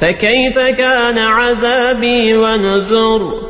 فكيف كان عذابي ونذر